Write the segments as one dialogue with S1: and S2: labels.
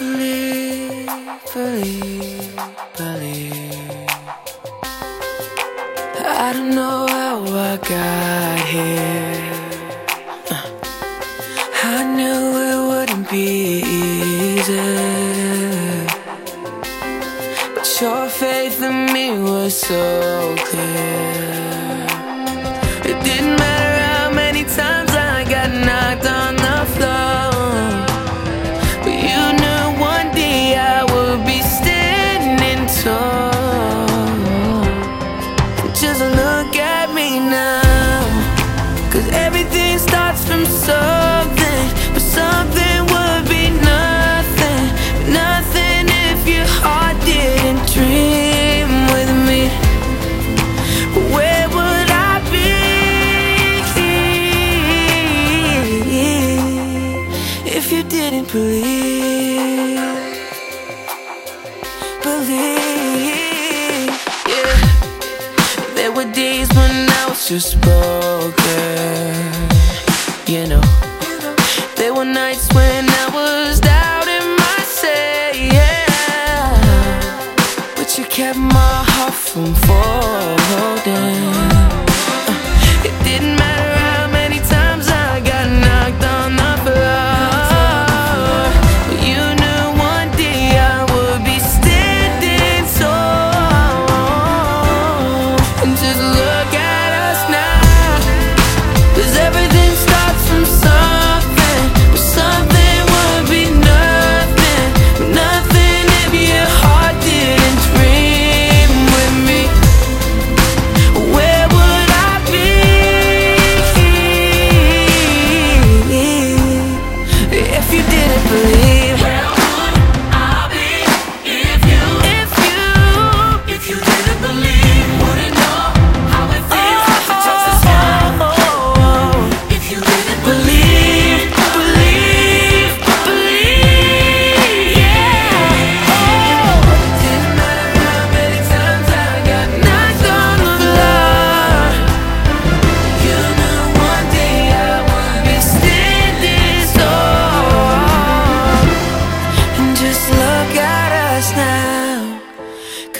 S1: Believe, believe, believe. I don't know how I got here. I knew it wouldn't be easy. But your faith in me was so clear. It didn't matter. believe, believe. Yeah, there were days when I was just broken. You know, there were nights when I was doubting myself. Yeah, but you kept my heart from falling.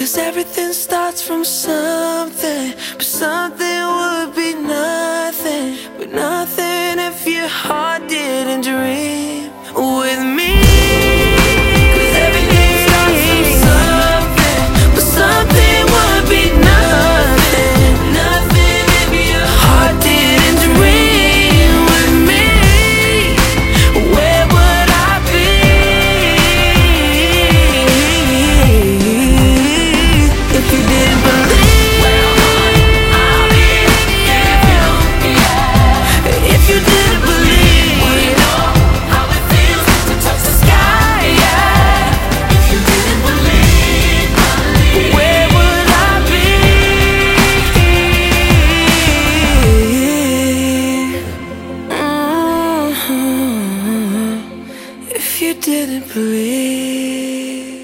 S1: Cause everything starts from something But something would be nothing But nothing if your heart didn't dream. if you didn't believe.